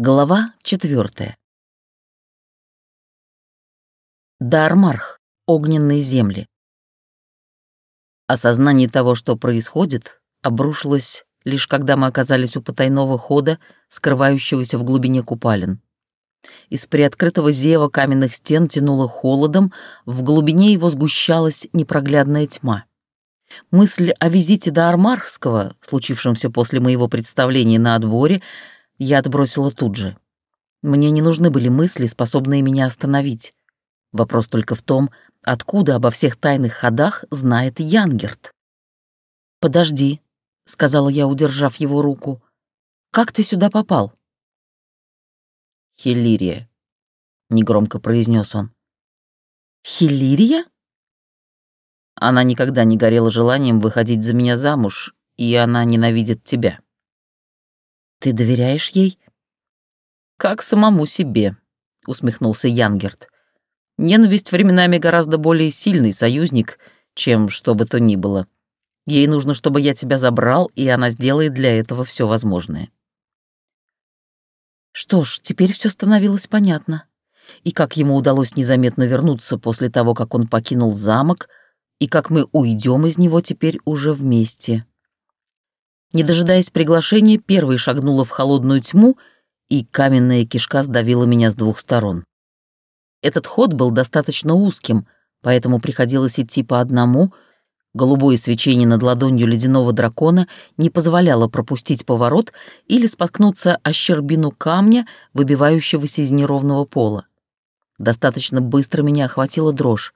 Глава четвертая. Дармарх. Огненные земли. Осознание того, что происходит, обрушилось лишь когда мы оказались у потайного хода, скрывающегося в глубине купалин. Из приоткрытого зева каменных стен тянуло холодом, в глубине его сгущалась непроглядная тьма. Мысль о визите до Армархского, случившемся после моего представления на отборе, я отбросила тут же. Мне не нужны были мысли, способные меня остановить. Вопрос только в том, откуда обо всех тайных ходах знает Янгерт. «Подожди», — сказала я, удержав его руку. «Как ты сюда попал?» «Хиллирия», — негромко произнес он. «Хиллирия?» Она никогда не горела желанием выходить за меня замуж, и она ненавидит тебя. Ты доверяешь ей? Как самому себе, усмехнулся Янгерт. Ненависть временами гораздо более сильный союзник, чем что бы то ни было. Ей нужно, чтобы я тебя забрал, и она сделает для этого все возможное. Что ж, теперь все становилось понятно. И как ему удалось незаметно вернуться после того, как он покинул замок, и как мы уйдем из него теперь уже вместе. Не дожидаясь приглашения, первой шагнула в холодную тьму, и каменная кишка сдавила меня с двух сторон. Этот ход был достаточно узким, поэтому приходилось идти по одному. Голубое свечение над ладонью ледяного дракона не позволяло пропустить поворот или споткнуться о щербину камня, выбивающегося из неровного пола. Достаточно быстро меня охватила дрожь.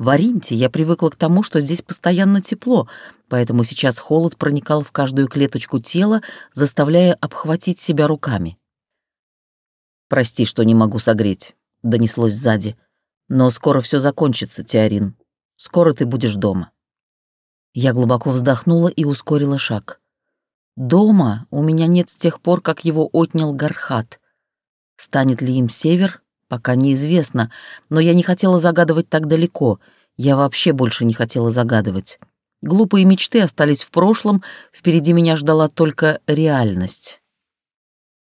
В Аринте я привыкла к тому, что здесь постоянно тепло, поэтому сейчас холод проникал в каждую клеточку тела, заставляя обхватить себя руками. «Прости, что не могу согреть», — донеслось сзади. «Но скоро все закончится, Теорин. Скоро ты будешь дома». Я глубоко вздохнула и ускорила шаг. «Дома у меня нет с тех пор, как его отнял Гархат. Станет ли им север, Пока неизвестно, но я не хотела загадывать так далеко. Я вообще больше не хотела загадывать. Глупые мечты остались в прошлом, впереди меня ждала только реальность.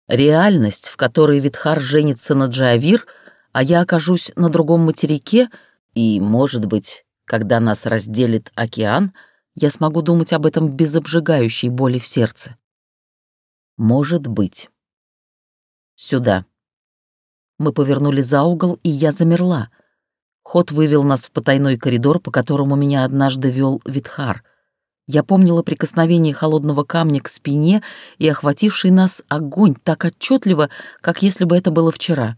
Реальность, в которой Витхар женится на Джавир, а я окажусь на другом материке, и, может быть, когда нас разделит океан, я смогу думать об этом без обжигающей боли в сердце. Может быть. Сюда. Мы повернули за угол, и я замерла. Ход вывел нас в потайной коридор, по которому меня однажды вел Витхар. Я помнила прикосновение холодного камня к спине и охвативший нас огонь так отчетливо, как если бы это было вчера.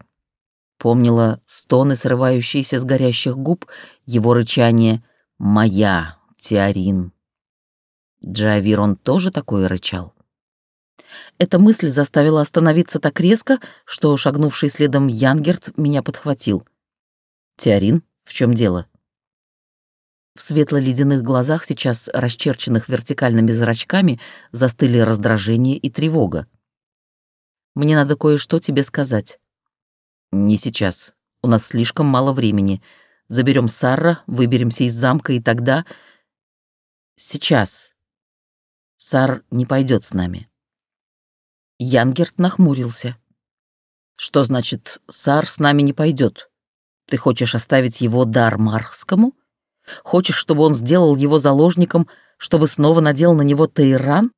Помнила стоны, срывающиеся с горящих губ, его рычание «Моя, Теорин». Джавир он тоже такое рычал. Эта мысль заставила остановиться так резко, что шагнувший следом Янгерт меня подхватил. «Теорин, в чем дело?» В светло-ледяных глазах, сейчас расчерченных вертикальными зрачками, застыли раздражение и тревога. «Мне надо кое-что тебе сказать». «Не сейчас. У нас слишком мало времени. Заберем Сарра, выберемся из замка, и тогда...» «Сейчас. Сар не пойдет с нами». Янгерт нахмурился. «Что значит, Сар с нами не пойдет? Ты хочешь оставить его дар Мархскому? Хочешь, чтобы он сделал его заложником, чтобы снова надел на него Тейран?»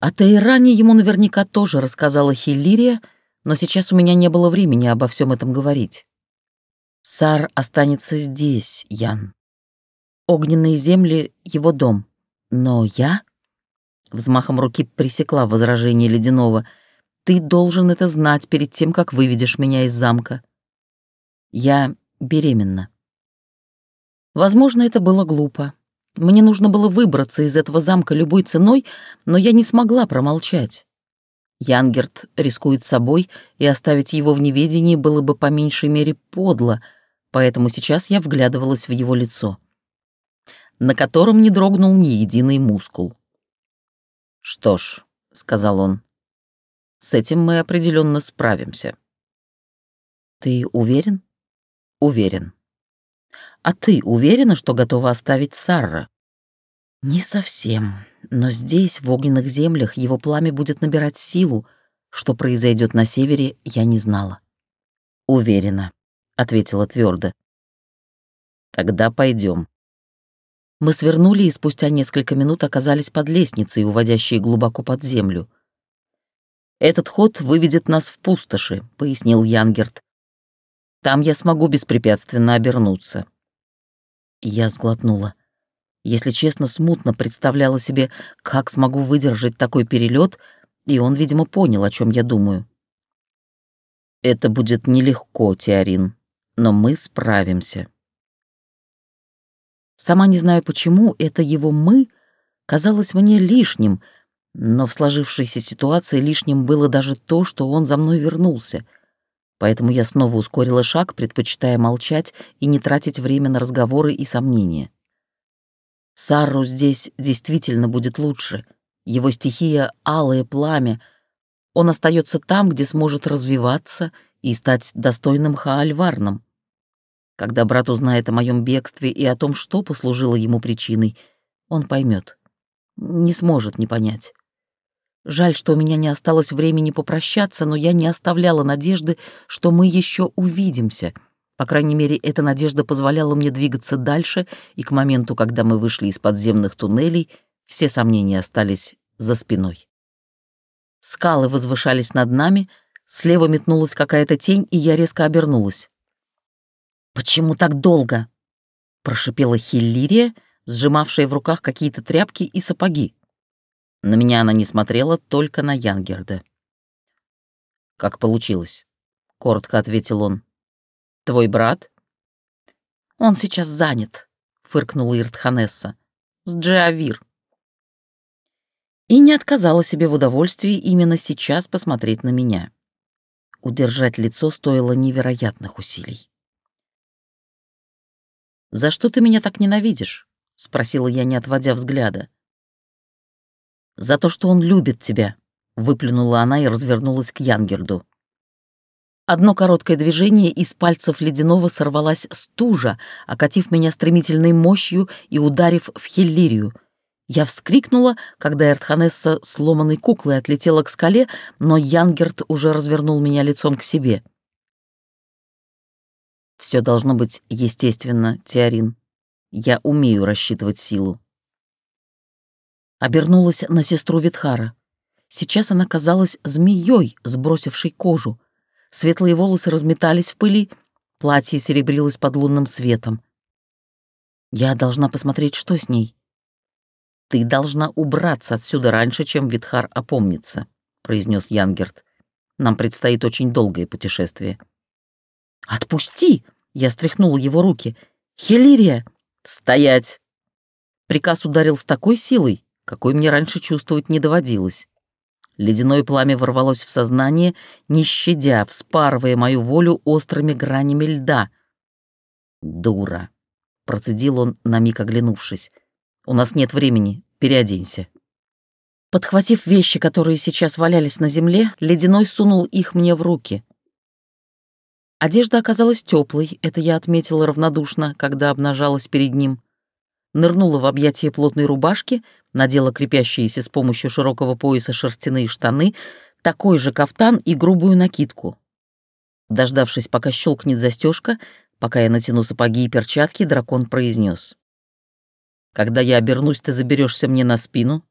О Тейране ему наверняка тоже рассказала Хиллирия, но сейчас у меня не было времени обо всем этом говорить. Сар останется здесь, Ян. Огненные земли — его дом. Но я Взмахом руки пресекла возражение Ледяного. «Ты должен это знать перед тем, как выведешь меня из замка. Я беременна». Возможно, это было глупо. Мне нужно было выбраться из этого замка любой ценой, но я не смогла промолчать. Янгерт рискует собой, и оставить его в неведении было бы по меньшей мере подло, поэтому сейчас я вглядывалась в его лицо, на котором не дрогнул ни единый мускул. «Что ж», — сказал он, — «с этим мы определенно справимся». «Ты уверен?» «Уверен». «А ты уверена, что готова оставить Сарра?» «Не совсем. Но здесь, в огненных землях, его пламя будет набирать силу. Что произойдет на севере, я не знала. «Уверена», — ответила твердо. «Тогда пойдем. Мы свернули и спустя несколько минут оказались под лестницей, уводящей глубоко под землю. «Этот ход выведет нас в пустоши», — пояснил Янгерт. «Там я смогу беспрепятственно обернуться». Я сглотнула. Если честно, смутно представляла себе, как смогу выдержать такой перелет, и он, видимо, понял, о чем я думаю. «Это будет нелегко, Теорин, но мы справимся». Сама не знаю почему, это его «мы» казалось мне лишним, но в сложившейся ситуации лишним было даже то, что он за мной вернулся. Поэтому я снова ускорила шаг, предпочитая молчать и не тратить время на разговоры и сомнения. Сарру здесь действительно будет лучше. Его стихия — алое пламя. Он остается там, где сможет развиваться и стать достойным Хаальварном. Когда брат узнает о моем бегстве и о том, что послужило ему причиной, он поймет. Не сможет не понять. Жаль, что у меня не осталось времени попрощаться, но я не оставляла надежды, что мы еще увидимся — по крайней мере, эта надежда позволяла мне двигаться дальше, и к моменту, когда мы вышли из подземных туннелей, все сомнения остались за спиной. Скалы возвышались над нами, слева метнулась какая-то тень, и я резко обернулась. «Почему так долго?» — прошипела Хиллирия, сжимавшая в руках какие-то тряпки и сапоги. На меня она не смотрела, только на Янгерда. «Как получилось?» — коротко ответил он. Твой брат?» «Он сейчас занят», — фыркнула Иртханесса. «С Джиавир». И не отказала себе в удовольствии именно сейчас посмотреть на меня. Удержать лицо стоило невероятных усилий. «За что ты меня так ненавидишь?» — спросила я, не отводя взгляда. «За то, что он любит тебя», — выплюнула она и развернулась к Янгерду. Одно короткое движение из пальцев ледяного сорвалась стужа, окатив меня стремительной мощью и ударив в хиллирию. Я вскрикнула, когда Эртханесса сломанной куклой отлетела к скале, но Янгерт уже развернул меня лицом к себе. Все должно быть естественно, Теорин. Я умею рассчитывать силу. Обернулась на сестру Витхара. Сейчас она казалась змеей, сбросившей кожу. Светлые волосы разметались в пыли, платье серебрилось под лунным светом. Я должна посмотреть, что с ней. «Ты должна убраться отсюда раньше, чем Витхар опомнится», — произнес Янгерт. «Нам предстоит очень долгое путешествие». «Отпусти!» — я стряхнула его руки. «Хелирия!» «Стоять!» Приказ ударил с такой силой, какой мне раньше чувствовать не доводилось. Ледяное пламя ворвалось в сознание, не щадя, вспарывая мою волю острыми гранями льда. «Дура!» — процедил он, на миг оглянувшись. «У нас нет времени, переоденься». Подхватив вещи, которые сейчас валялись на земле, Ледяной сунул их мне в руки. Одежда оказалась теплой, это я отметила равнодушно, когда обнажалась перед ним. Нырнула в объятия плотной рубашки — надела крепящиеся с помощью широкого пояса шерстяные штаны, такой же кафтан и грубую накидку. Дождавшись, пока щелкнет застежка, пока я натяну сапоги и перчатки, дракон произнес: «Когда я обернусь, ты заберешься мне на спину,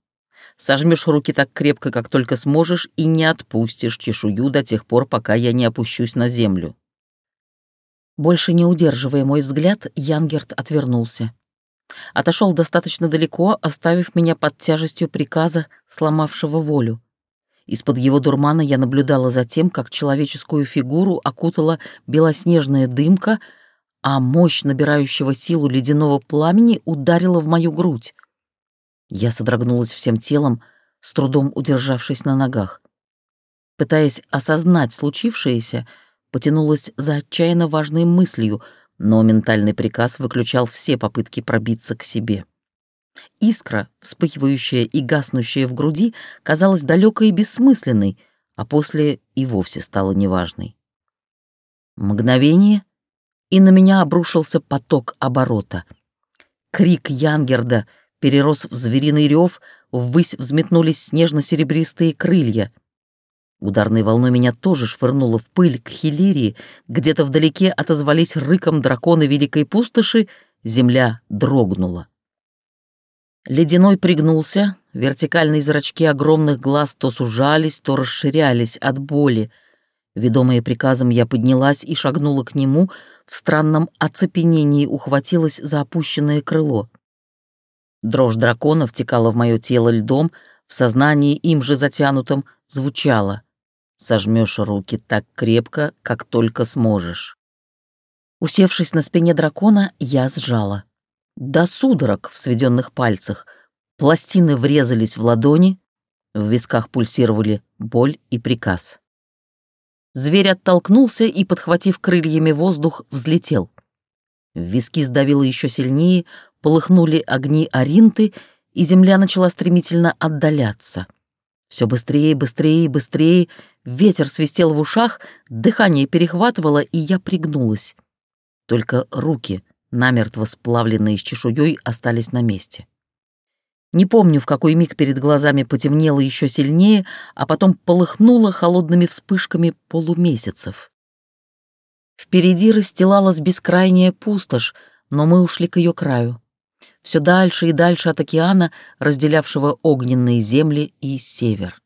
сожмешь руки так крепко, как только сможешь, и не отпустишь чешую до тех пор, пока я не опущусь на землю». Больше не удерживая мой взгляд, Янгерт отвернулся. Отошел достаточно далеко, оставив меня под тяжестью приказа, сломавшего волю. Из-под его дурмана я наблюдала за тем, как человеческую фигуру окутала белоснежная дымка, а мощь набирающего силу ледяного пламени ударила в мою грудь. Я содрогнулась всем телом, с трудом удержавшись на ногах. Пытаясь осознать случившееся, потянулась за отчаянно важной мыслью — но ментальный приказ выключал все попытки пробиться к себе. Искра, вспыхивающая и гаснущая в груди, казалась далекой и бессмысленной, а после и вовсе стала неважной. Мгновение, и на меня обрушился поток оборота. Крик Янгерда перерос в звериный рев, ввысь взметнулись снежно-серебристые крылья. Ударной волной меня тоже швырнуло в пыль к Хилирии, где-то вдалеке отозвались рыком драконы Великой Пустоши, земля дрогнула. Ледяной пригнулся, вертикальные зрачки огромных глаз то сужались, то расширялись от боли. Ведомая приказом, я поднялась и шагнула к нему, в странном оцепенении ухватилась за опущенное крыло. Дрожь дракона втекала в мое тело льдом, в сознании им же затянутом звучала Сожмешь руки так крепко, как только сможешь. Усевшись на спине дракона, я сжала. До судорог в сведенных пальцах. Пластины врезались в ладони, в висках пульсировали боль и приказ. Зверь оттолкнулся и, подхватив крыльями воздух, взлетел. Виски сдавило еще сильнее, полыхнули огни Аринты, и земля начала стремительно отдаляться — все быстрее, быстрее, быстрее. Ветер свистел в ушах, дыхание перехватывало, и я пригнулась. Только руки, намертво сплавленные с чешуей, остались на месте. Не помню, в какой миг перед глазами потемнело еще сильнее, а потом полыхнуло холодными вспышками полумесяцев. Впереди расстилалась бескрайняя пустошь, но мы ушли к ее краю все дальше и дальше от океана, разделявшего огненные земли и север.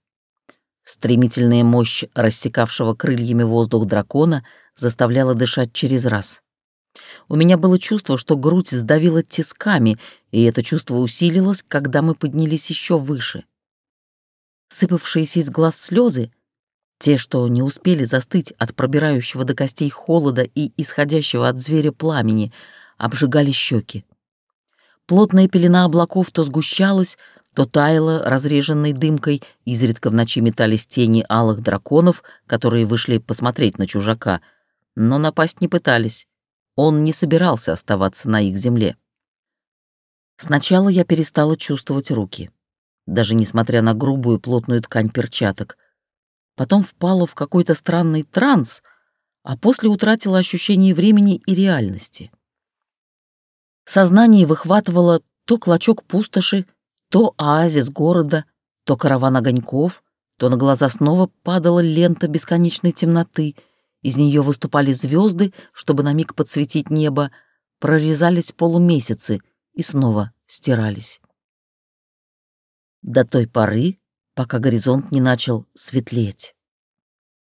Стремительная мощь рассекавшего крыльями воздух дракона заставляла дышать через раз. У меня было чувство, что грудь сдавила тисками, и это чувство усилилось, когда мы поднялись еще выше. Сыпавшиеся из глаз слезы, те, что не успели застыть от пробирающего до костей холода и исходящего от зверя пламени, обжигали щеки. Плотная пелена облаков то сгущалась, то таяла разреженной дымкой, изредка в ночи метались тени алых драконов, которые вышли посмотреть на чужака, но напасть не пытались. Он не собирался оставаться на их земле. Сначала я перестала чувствовать руки, даже несмотря на грубую плотную ткань перчаток. Потом впала в какой-то странный транс, а после утратила ощущение времени и реальности. Сознание выхватывало то клочок пустоши, то оазис города, то караван огоньков, то на глаза снова падала лента бесконечной темноты, из нее выступали звезды, чтобы на миг подсветить небо, прорезались полумесяцы и снова стирались. До той поры, пока горизонт не начал светлеть.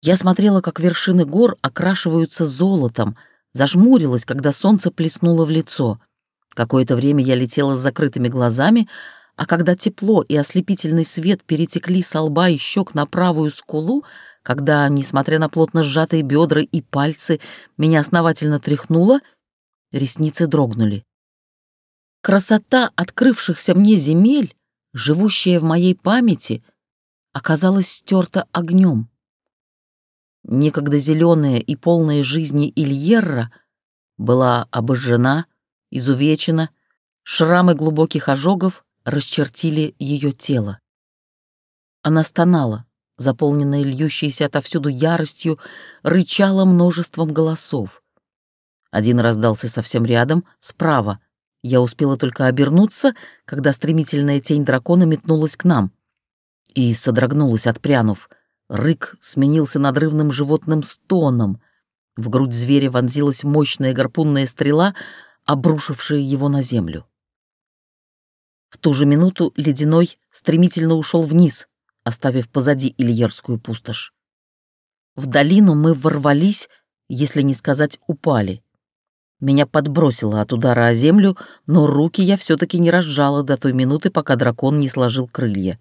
Я смотрела, как вершины гор окрашиваются золотом, зажмурилась, когда солнце плеснуло в лицо — Какое-то время я летела с закрытыми глазами, а когда тепло и ослепительный свет перетекли с лба и щек на правую скулу, когда, несмотря на плотно сжатые бедра и пальцы, меня основательно тряхнуло, ресницы дрогнули. Красота открывшихся мне земель, живущая в моей памяти, оказалась стерта огнем. Некогда зеленая и полная жизни Ильерра была обожжена, изувечена, шрамы глубоких ожогов расчертили ее тело. Она стонала, заполненная льющейся отовсюду яростью, рычала множеством голосов. Один раздался совсем рядом, справа. Я успела только обернуться, когда стремительная тень дракона метнулась к нам. И содрогнулась, отпрянув. Рык сменился надрывным животным стоном. В грудь зверя вонзилась мощная гарпунная стрела, обрушившие его на землю. В ту же минуту Ледяной стремительно ушел вниз, оставив позади Ильерскую пустошь. В долину мы ворвались, если не сказать упали. Меня подбросило от удара о землю, но руки я все-таки не разжала до той минуты, пока дракон не сложил крылья.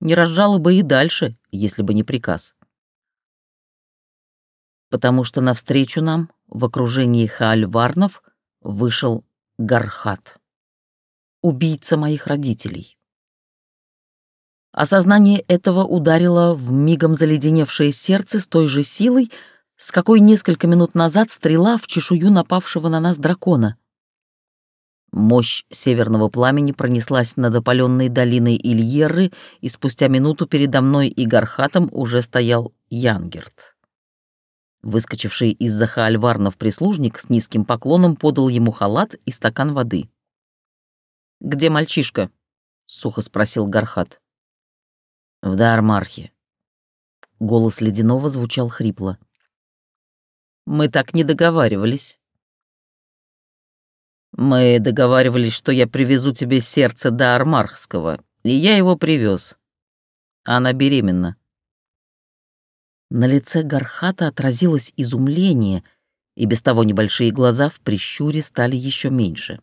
Не разжала бы и дальше, если бы не приказ. Потому что навстречу нам, в окружении хаальварнов, вышел Гархат, убийца моих родителей. Осознание этого ударило в мигом заледеневшее сердце с той же силой, с какой несколько минут назад стрела в чешую напавшего на нас дракона. Мощь северного пламени пронеслась над опаленной долиной Ильеры, и спустя минуту передо мной и Гархатом уже стоял Янгерт. Выскочивший из-за хаальварнов прислужник с низким поклоном подал ему халат и стакан воды. «Где мальчишка?» — сухо спросил Гархат. «В Дармархе». Голос Ледяного звучал хрипло. «Мы так не договаривались». «Мы договаривались, что я привезу тебе сердце до Армархского, и я его привез. Она беременна». На лице Гархата отразилось изумление, и без того небольшие глаза в прищуре стали еще меньше.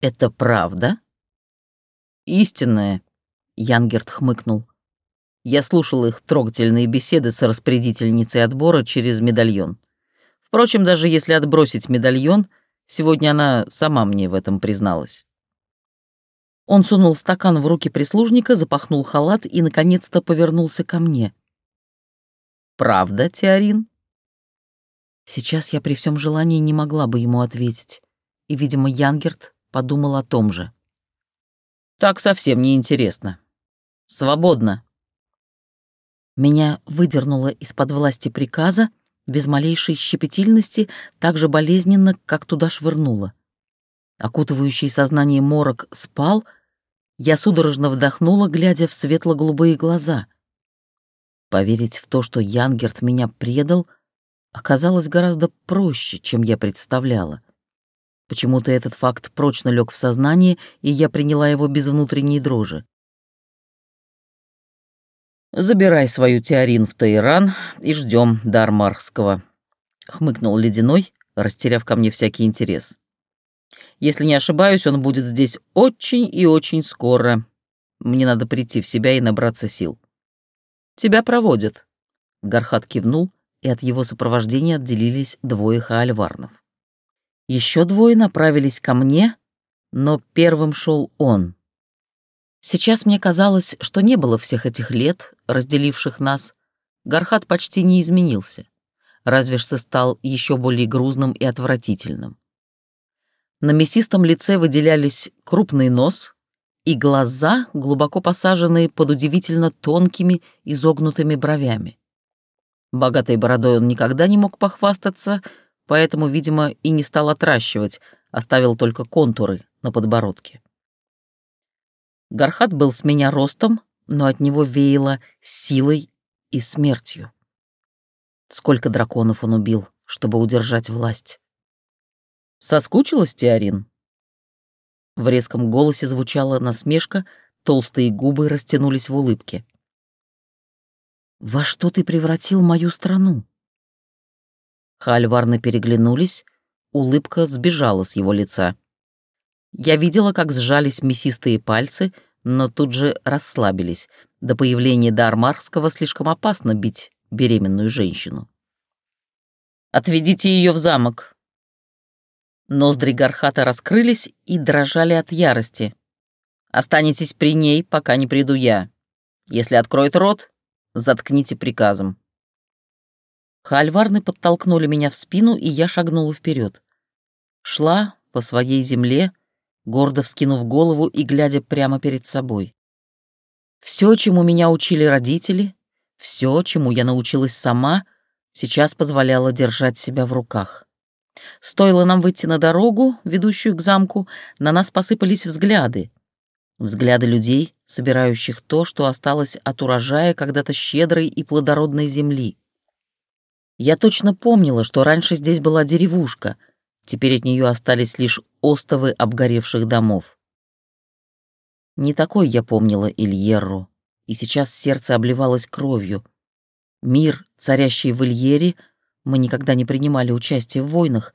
«Это правда?» «Истинная», — Янгерт хмыкнул. Я слушал их трогательные беседы с распорядительницей отбора через медальон. Впрочем, даже если отбросить медальон, сегодня она сама мне в этом призналась. Он сунул стакан в руки прислужника, запахнул халат и, наконец-то, повернулся ко мне. «Правда, Теорин?» Сейчас я при всем желании не могла бы ему ответить, и, видимо, Янгерт подумал о том же. «Так совсем не интересно. Свободно». Меня выдернуло из-под власти приказа, без малейшей щепетильности, так же болезненно, как туда швырнуло. Окутывающий сознание морок спал, я судорожно вдохнула, глядя в светло-голубые глаза. Поверить в то, что Янгерт меня предал, оказалось гораздо проще, чем я представляла. Почему-то этот факт прочно лег в сознание, и я приняла его без внутренней дрожи. «Забирай свою теорин в Таиран и ждем Дармарского», — хмыкнул Ледяной, растеряв ко мне всякий интерес. «Если не ошибаюсь, он будет здесь очень и очень скоро. Мне надо прийти в себя и набраться сил». «Тебя проводят», — Гархат кивнул, и от его сопровождения отделились двое хаальварнов. Еще двое направились ко мне, но первым шел он. Сейчас мне казалось, что не было всех этих лет, разделивших нас. Гархат почти не изменился, разве что стал еще более грузным и отвратительным. На мясистом лице выделялись крупный нос и глаза, глубоко посаженные под удивительно тонкими изогнутыми бровями. Богатой бородой он никогда не мог похвастаться, поэтому, видимо, и не стал отращивать, оставил только контуры на подбородке. Гархат был с меня ростом, но от него веяло силой и смертью. Сколько драконов он убил, чтобы удержать власть? Соскучилась, Теорин? В резком голосе звучала насмешка, толстые губы растянулись в улыбке. «Во что ты превратил мою страну?» Хальварны переглянулись, улыбка сбежала с его лица. Я видела, как сжались мясистые пальцы, но тут же расслабились. До появления Дармарского слишком опасно бить беременную женщину. «Отведите ее в замок!» Ноздри Гархата раскрылись и дрожали от ярости. «Останетесь при ней, пока не приду я. Если откроет рот, заткните приказом». Хальварны подтолкнули меня в спину, и я шагнула вперед. Шла по своей земле, гордо вскинув голову и глядя прямо перед собой. Все, чему меня учили родители, все, чему я научилась сама, сейчас позволяло держать себя в руках. Стоило нам выйти на дорогу, ведущую к замку, на нас посыпались взгляды. Взгляды людей, собирающих то, что осталось от урожая когда-то щедрой и плодородной земли. Я точно помнила, что раньше здесь была деревушка — Теперь от нее остались лишь остовы обгоревших домов. Не такой я помнила Ильерру, и сейчас сердце обливалось кровью. Мир, царящий в Ильере, мы никогда не принимали участие в войнах,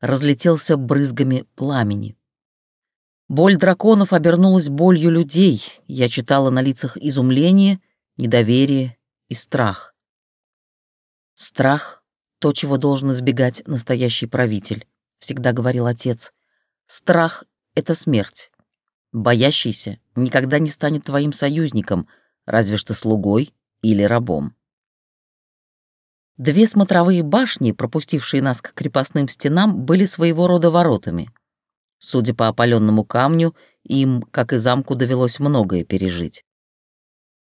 разлетелся брызгами пламени. Боль драконов обернулась болью людей. Я читала на лицах изумление, недоверие и страх. Страх — то, чего должен избегать настоящий правитель. — всегда говорил отец. «Страх — это смерть. Боящийся никогда не станет твоим союзником, разве что слугой или рабом». Две смотровые башни, пропустившие нас к крепостным стенам, были своего рода воротами. Судя по опаленному камню, им, как и замку, довелось многое пережить.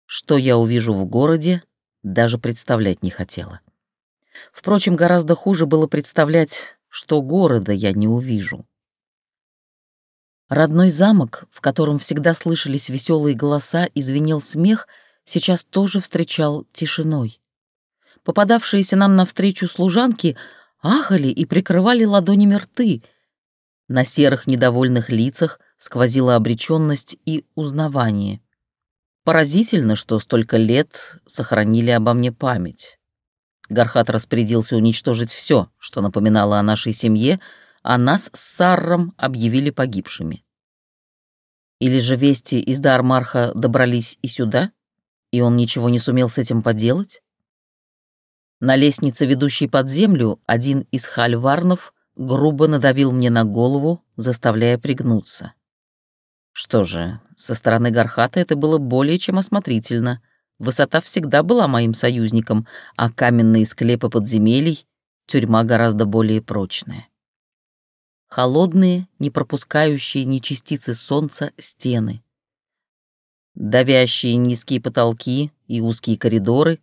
Что я увижу в городе, даже представлять не хотела. Впрочем, гораздо хуже было представлять, что города я не увижу. Родной замок, в котором всегда слышались веселые голоса и звенел смех, сейчас тоже встречал тишиной. Попадавшиеся нам навстречу служанки ахали и прикрывали ладонями рты. На серых недовольных лицах сквозила обреченность и узнавание. Поразительно, что столько лет сохранили обо мне память. Гархат распорядился уничтожить все, что напоминало о нашей семье, а нас с Сарром объявили погибшими. Или же вести из Дармарха добрались и сюда, и он ничего не сумел с этим поделать? На лестнице, ведущей под землю, один из хальварнов грубо надавил мне на голову, заставляя пригнуться. Что же, со стороны Гархата это было более чем осмотрительно. Высота всегда была моим союзником, а каменные склепы подземелий — тюрьма гораздо более прочная. Холодные, не пропускающие ни частицы солнца стены. Давящие низкие потолки и узкие коридоры,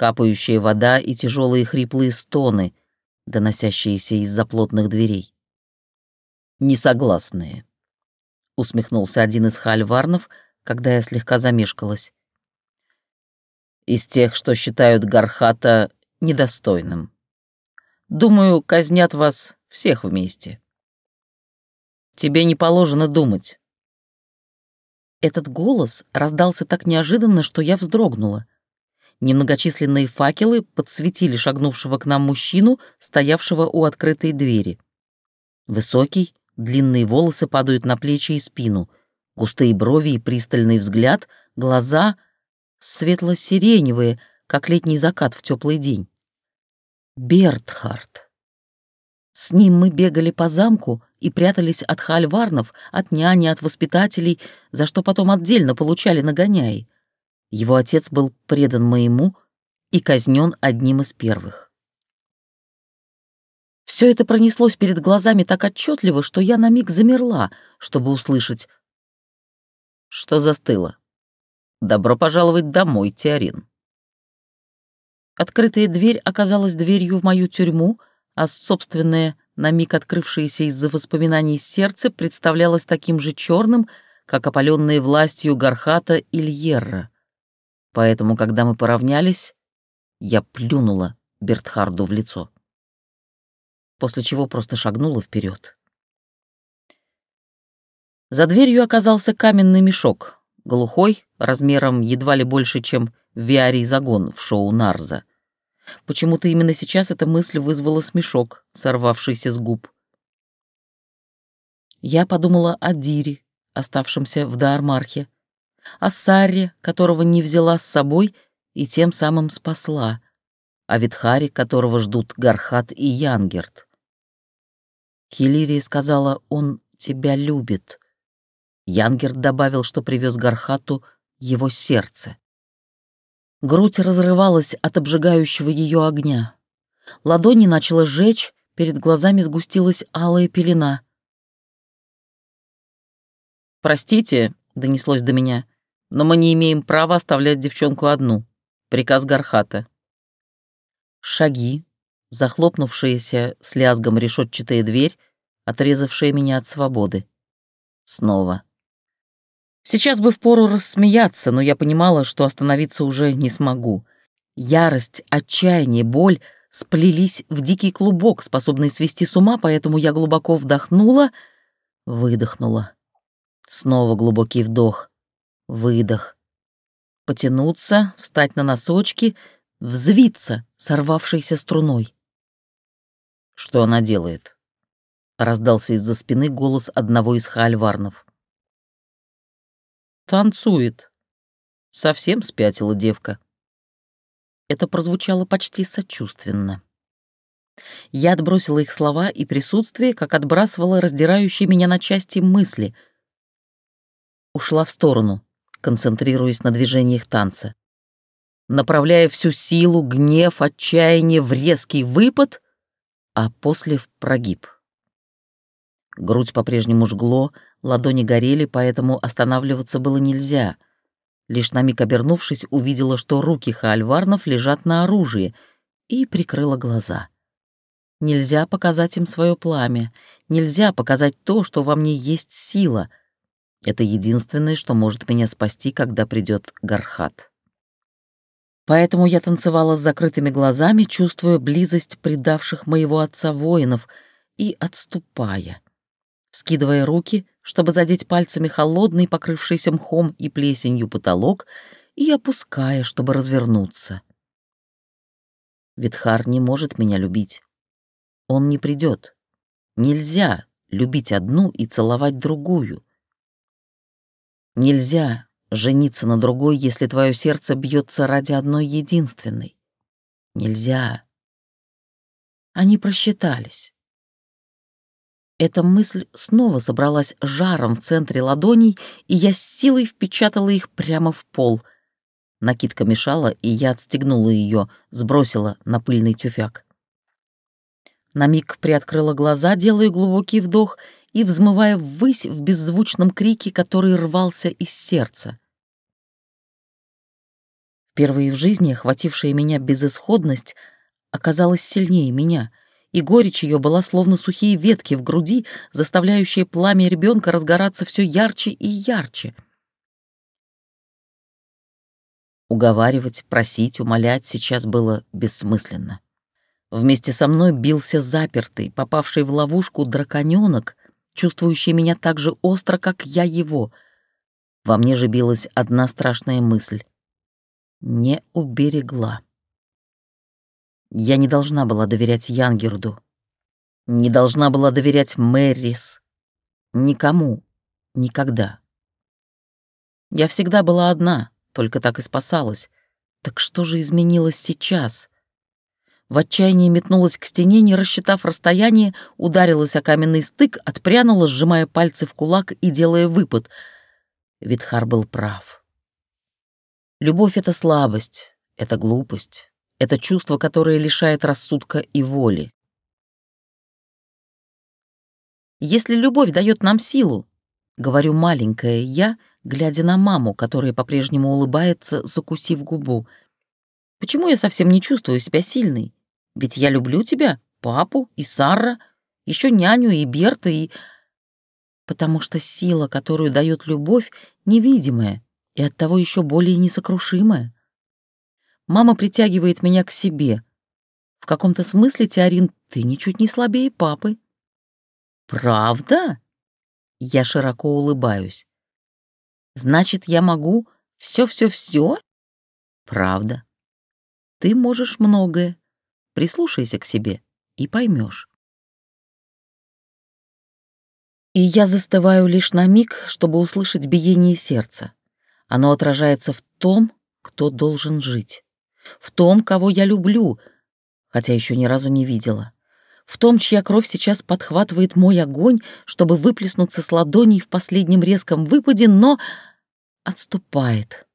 капающая вода и тяжелые хриплые стоны, доносящиеся из-за плотных дверей. Несогласные усмехнулся один из хальварнов, когда я слегка замешкалась. Из тех, что считают Гархата недостойным. Думаю, казнят вас всех вместе. Тебе не положено думать. Этот голос раздался так неожиданно, что я вздрогнула. Немногочисленные факелы подсветили шагнувшего к нам мужчину, стоявшего у открытой двери. Высокий, Длинные волосы падают на плечи и спину, густые брови и пристальный взгляд, глаза светло-сиреневые, как летний закат в теплый день. Бертхард. С ним мы бегали по замку и прятались от хальварнов, от няни, от воспитателей, за что потом отдельно получали нагоняи. Его отец был предан моему и казнен одним из первых. Все это пронеслось перед глазами так отчетливо, что я на миг замерла, чтобы услышать. Что застыло? Добро пожаловать домой, Теорин. Открытая дверь оказалась дверью в мою тюрьму, а собственное, на миг открывшееся из-за воспоминаний сердце, представлялось таким же черным, как опаленные властью Гархата Ильерра. Поэтому, когда мы поравнялись, я плюнула Бертхарду в лицо после чего просто шагнула вперед. За дверью оказался каменный мешок, глухой, размером едва ли больше, чем Виарий загон в шоу Нарза. Почему-то именно сейчас эта мысль вызвала смешок, сорвавшийся с губ. Я подумала о Дире, оставшемся в Даармархе, о Сарре, которого не взяла с собой и тем самым спасла, о Витхаре, которого ждут Гархат и Янгерт. Хилирия сказала, он тебя любит. Янгерт добавил, что привез Гархату его сердце. Грудь разрывалась от обжигающего ее огня. Ладони начала жечь, перед глазами сгустилась алая пелена. «Простите», — донеслось до меня, — «но мы не имеем права оставлять девчонку одну. Приказ Гархата». Шаги, захлопнувшаяся с лязгом решетчатая дверь, отрезавшая меня от свободы. Снова. Сейчас бы впору рассмеяться, но я понимала, что остановиться уже не смогу. Ярость, отчаяние, боль сплелись в дикий клубок, способный свести с ума, поэтому я глубоко вдохнула, выдохнула. Снова глубокий вдох, выдох. Потянуться, встать на носочки, взвиться сорвавшейся струной. Что она делает? Раздался из-за спины голос одного из хальварнов. Танцует. Совсем спятила девка. Это прозвучало почти сочувственно. Я отбросила их слова и присутствие, как отбрасывала раздирающие меня на части мысли. Ушла в сторону, концентрируясь на движениях танца. Направляя всю силу, гнев, отчаяние в резкий выпад — а после в прогиб. Грудь по-прежнему жгло, ладони горели, поэтому останавливаться было нельзя. Лишь на миг обернувшись, увидела, что руки Хаальварнов лежат на оружии, и прикрыла глаза. Нельзя показать им свое пламя, нельзя показать то, что во мне есть сила. Это единственное, что может меня спасти, когда придет Гархат. Поэтому я танцевала с закрытыми глазами, чувствуя близость предавших моего отца воинов и отступая, вскидывая руки, чтобы задеть пальцами холодный, покрывшийся мхом и плесенью потолок, и опуская, чтобы развернуться. Витхар не может меня любить. Он не придет. Нельзя любить одну и целовать другую. Нельзя жениться на другой, если твое сердце бьется ради одной единственной. Нельзя. Они просчитались. Эта мысль снова собралась жаром в центре ладоней, и я с силой впечатала их прямо в пол. Накидка мешала, и я отстегнула ее, сбросила на пыльный тюфяк. На миг приоткрыла глаза, делая глубокий вдох и взмывая ввысь в беззвучном крике, который рвался из сердца. Впервые в жизни охватившая меня безысходность оказалась сильнее меня, и горечь ее была словно сухие ветки в груди, заставляющие пламя ребенка разгораться все ярче и ярче. Уговаривать, просить, умолять сейчас было бессмысленно. Вместе со мной бился запертый, попавший в ловушку драконёнок, чувствующий меня так же остро, как я его. Во мне же билась одна страшная мысль. Не уберегла. Я не должна была доверять Янгерду. Не должна была доверять Мэрис. Никому. Никогда. Я всегда была одна, только так и спасалась. Так что же изменилось сейчас? В отчаянии метнулась к стене, не рассчитав расстояние, ударилась о каменный стык, отпрянула, сжимая пальцы в кулак и делая выпад. Витхар был прав. Любовь — это слабость, это глупость, это чувство, которое лишает рассудка и воли. Если любовь дает нам силу, говорю маленькая я, глядя на маму, которая по-прежнему улыбается, закусив губу, почему я совсем не чувствую себя сильной? Ведь я люблю тебя, папу и Сарра, еще няню и Берта, и... Потому что сила, которую дает любовь, невидимая и оттого еще более несокрушимая. Мама притягивает меня к себе. В каком-то смысле, Теорин, ты ничуть не слабее папы. Правда? Я широко улыбаюсь. Значит, я могу все-все-все? Правда. Ты можешь многое. Прислушайся к себе и поймешь. И я застываю лишь на миг, чтобы услышать биение сердца. Оно отражается в том, кто должен жить, в том, кого я люблю, хотя еще ни разу не видела, в том, чья кровь сейчас подхватывает мой огонь, чтобы выплеснуться с ладоней в последнем резком выпаде, но отступает,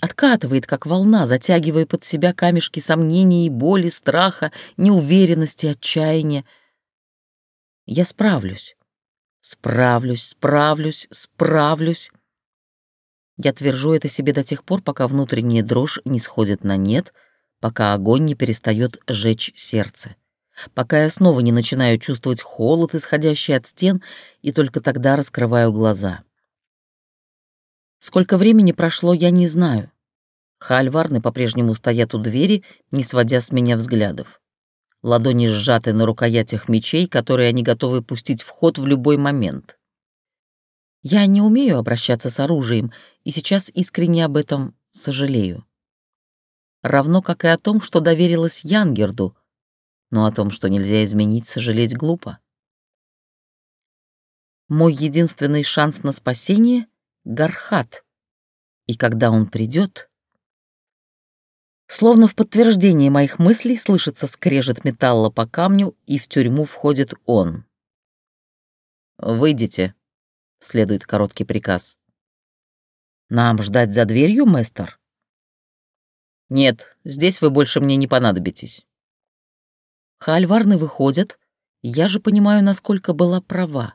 Откатывает, как волна, затягивая под себя камешки сомнений, боли, страха, неуверенности, отчаяния. Я справлюсь. Справлюсь, справлюсь, справлюсь. Я твержу это себе до тех пор, пока внутренняя дрожь не сходит на нет, пока огонь не перестает жечь сердце, пока я снова не начинаю чувствовать холод, исходящий от стен, и только тогда раскрываю глаза. Сколько времени прошло, я не знаю. Хальварны по-прежнему стоят у двери, не сводя с меня взглядов. Ладони сжаты на рукоятях мечей, которые они готовы пустить в ход в любой момент. Я не умею обращаться с оружием, и сейчас искренне об этом сожалею. Равно как и о том, что доверилась Янгерду, но о том, что нельзя изменить, сожалеть глупо. Мой единственный шанс на спасение Гархат. И когда он придет... Словно в подтверждение моих мыслей слышится скрежет металла по камню, и в тюрьму входит он. «Выйдите», — следует короткий приказ. «Нам ждать за дверью, мэстер?» «Нет, здесь вы больше мне не понадобитесь». Хальварны выходят, я же понимаю, насколько была права.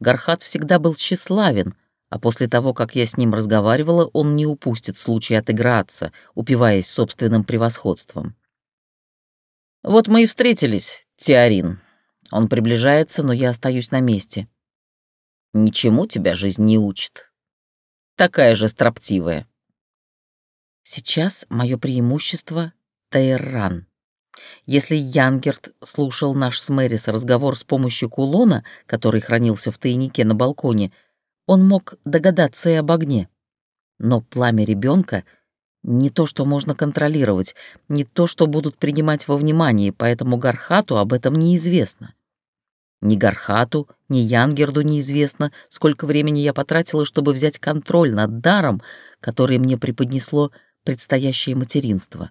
Гархат всегда был тщеславен, а после того, как я с ним разговаривала, он не упустит случай отыграться, упиваясь собственным превосходством. Вот мы и встретились, Теорин. Он приближается, но я остаюсь на месте. Ничему тебя жизнь не учит. Такая же строптивая. Сейчас мое преимущество — Тейран. Если Янгерт слушал наш с Мэрис разговор с помощью кулона, который хранился в тайнике на балконе, он мог догадаться и об огне. Но пламя ребенка не то, что можно контролировать, не то, что будут принимать во внимание, поэтому Гархату об этом неизвестно. Ни Гархату, ни Янгерду неизвестно, сколько времени я потратила, чтобы взять контроль над даром, который мне преподнесло предстоящее материнство.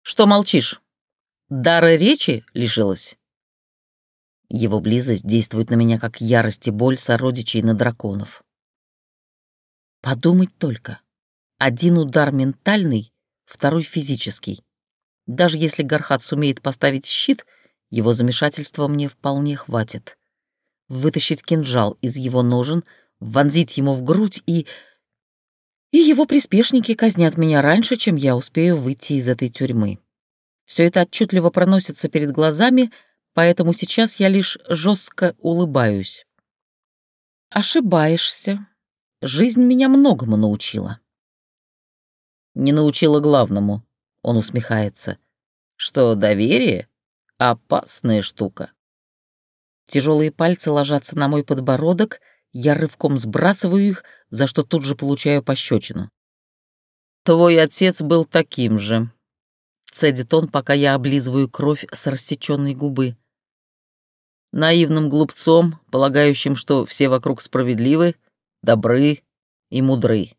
«Что молчишь? Дара речи лишилась?» Его близость действует на меня, как ярость и боль сородичей на драконов. Подумать только. Один удар ментальный, второй физический. Даже если Гархат сумеет поставить щит, его замешательства мне вполне хватит. Вытащить кинжал из его ножен, вонзить ему в грудь и... И его приспешники казнят меня раньше, чем я успею выйти из этой тюрьмы. Все это отчетливо проносится перед глазами, поэтому сейчас я лишь жестко улыбаюсь. Ошибаешься. Жизнь меня многому научила. Не научила главному, он усмехается, что доверие — опасная штука. Тяжелые пальцы ложатся на мой подбородок, я рывком сбрасываю их, за что тут же получаю пощечину. Твой отец был таким же. Цедит он, пока я облизываю кровь с рассеченной губы. Наивным глупцом, полагающим, что все вокруг справедливы, добры и мудры.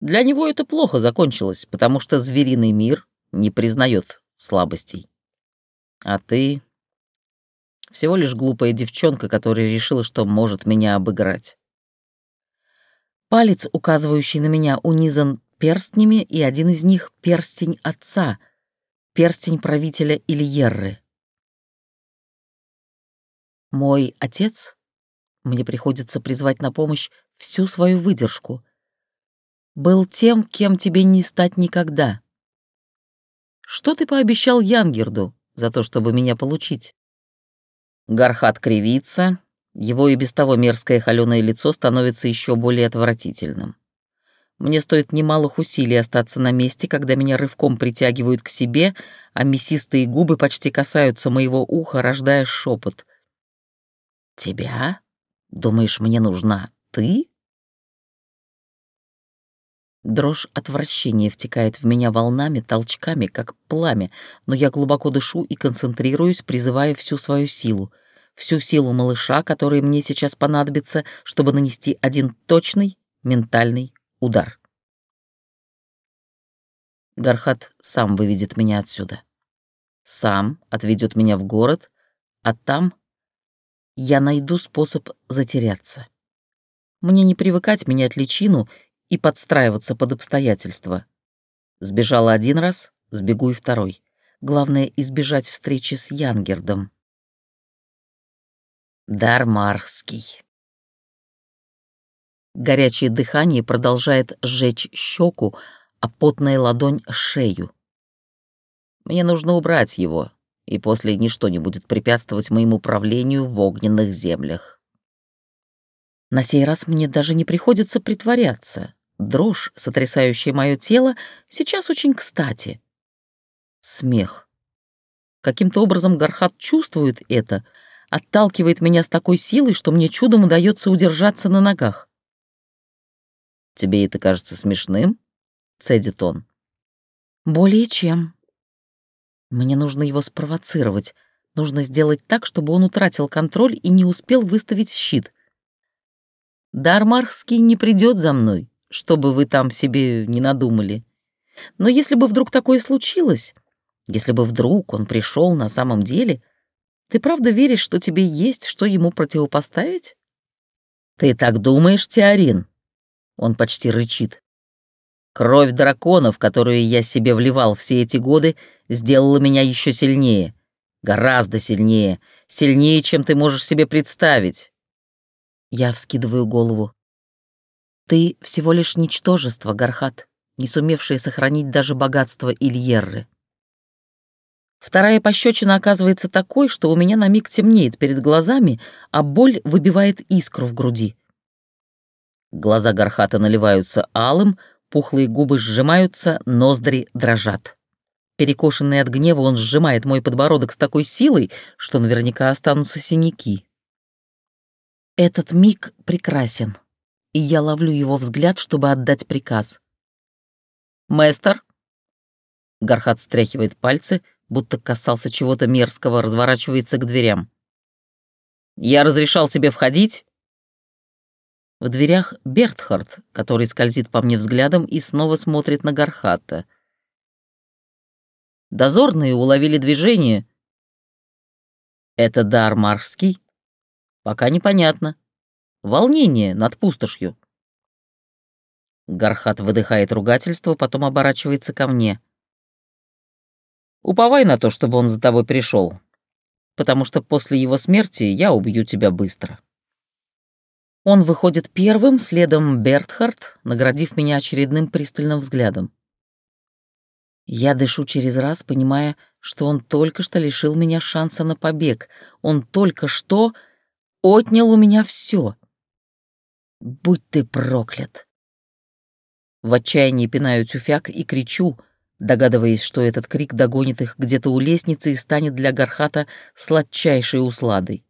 Для него это плохо закончилось, потому что звериный мир не признает слабостей. А ты всего лишь глупая девчонка, которая решила, что может меня обыграть. Палец, указывающий на меня, унизан перстнями, и один из них — перстень отца, перстень правителя Ильерры. Мой отец, мне приходится призвать на помощь всю свою выдержку, был тем, кем тебе не стать никогда. Что ты пообещал Янгерду за то, чтобы меня получить? Гархат кривится, его и без того мерзкое холёное лицо становится еще более отвратительным. Мне стоит немалых усилий остаться на месте, когда меня рывком притягивают к себе, а мясистые губы почти касаются моего уха, рождая шепот. «Тебя? Думаешь, мне нужна ты?» Дрожь отвращения втекает в меня волнами, толчками, как пламя, но я глубоко дышу и концентрируюсь, призывая всю свою силу. Всю силу малыша, который мне сейчас понадобится, чтобы нанести один точный ментальный удар. Гархат сам выведет меня отсюда. Сам отведет меня в город, а там я найду способ затеряться. Мне не привыкать менять личину и подстраиваться под обстоятельства. Сбежала один раз, сбегу и второй. Главное — избежать встречи с Янгердом. Дармарский. Горячее дыхание продолжает сжечь щеку, а потная ладонь — шею. Мне нужно убрать его, и после ничто не будет препятствовать моему правлению в огненных землях. На сей раз мне даже не приходится притворяться. Дрожь, сотрясающая мое тело, сейчас очень кстати. Смех. Каким-то образом Гархат чувствует это, отталкивает меня с такой силой, что мне чудом удается удержаться на ногах. «Тебе это кажется смешным?» — цедит он. «Более чем. Мне нужно его спровоцировать. Нужно сделать так, чтобы он утратил контроль и не успел выставить щит. Дармархский не придет за мной, чтобы вы там себе не надумали. Но если бы вдруг такое случилось, если бы вдруг он пришел на самом деле, ты правда веришь, что тебе есть что ему противопоставить? Ты так думаешь, Теорин? Он почти рычит. Кровь драконов, которую я себе вливал все эти годы, сделала меня еще сильнее. Гораздо сильнее. Сильнее, чем ты можешь себе представить. Я вскидываю голову. Ты всего лишь ничтожество, Гархат, не сумевшее сохранить даже богатство Ильерры. Вторая пощечина оказывается такой, что у меня на миг темнеет перед глазами, а боль выбивает искру в груди. Глаза Гархата наливаются алым, пухлые губы сжимаются, ноздри дрожат. Перекошенный от гнева, он сжимает мой подбородок с такой силой, что наверняка останутся синяки. Этот миг прекрасен, и я ловлю его взгляд, чтобы отдать приказ. «Мэстер!» Гархат стряхивает пальцы, будто касался чего-то мерзкого, разворачивается к дверям. «Я разрешал тебе входить?» В дверях Бертхард, который скользит по мне взглядом и снова смотрит на Гархата. Дозорные уловили движение. Это дар Марский? Пока непонятно. Волнение над пустошью. Гархат выдыхает ругательство, потом оборачивается ко мне. Уповай на то, чтобы он за тобой пришел, потому что после его смерти я убью тебя быстро. Он выходит первым, следом Бертхард, наградив меня очередным пристальным взглядом. Я дышу через раз, понимая, что он только что лишил меня шанса на побег. Он только что отнял у меня все. Будь ты проклят. В отчаянии пинаю тюфяк и кричу, догадываясь, что этот крик догонит их где-то у лестницы и станет для Гархата сладчайшей усладой.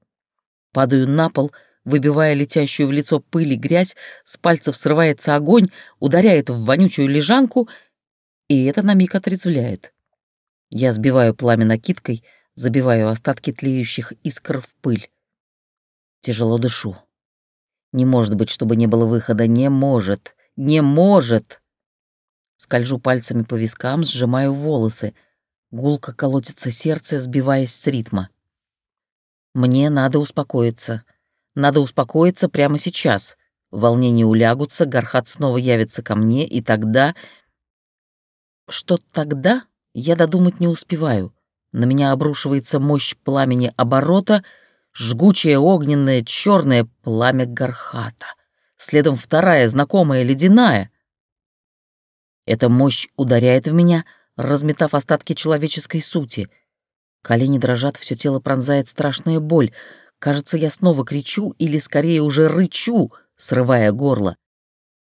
Падаю на пол, выбивая летящую в лицо пыль и грязь, с пальцев срывается огонь, ударяет в вонючую лежанку — и это на миг отрезвляет. Я сбиваю пламя накидкой, забиваю остатки тлеющих искр в пыль. Тяжело дышу. Не может быть, чтобы не было выхода. Не может. Не может. Скольжу пальцами по вискам, сжимаю волосы. Гулко колотится сердце, сбиваясь с ритма. Мне надо успокоиться. Надо успокоиться прямо сейчас. Волнения улягутся, Гархат снова явится ко мне, и тогда что тогда я додумать не успеваю. На меня обрушивается мощь пламени оборота, жгучее огненное черное пламя горхата. Следом вторая, знакомая, ледяная. Эта мощь ударяет в меня, разметав остатки человеческой сути. Колени дрожат, все тело пронзает страшная боль. Кажется, я снова кричу или скорее уже рычу, срывая горло.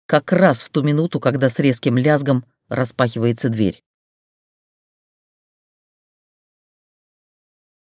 Как раз в ту минуту, когда с резким лязгом распахивается дверь.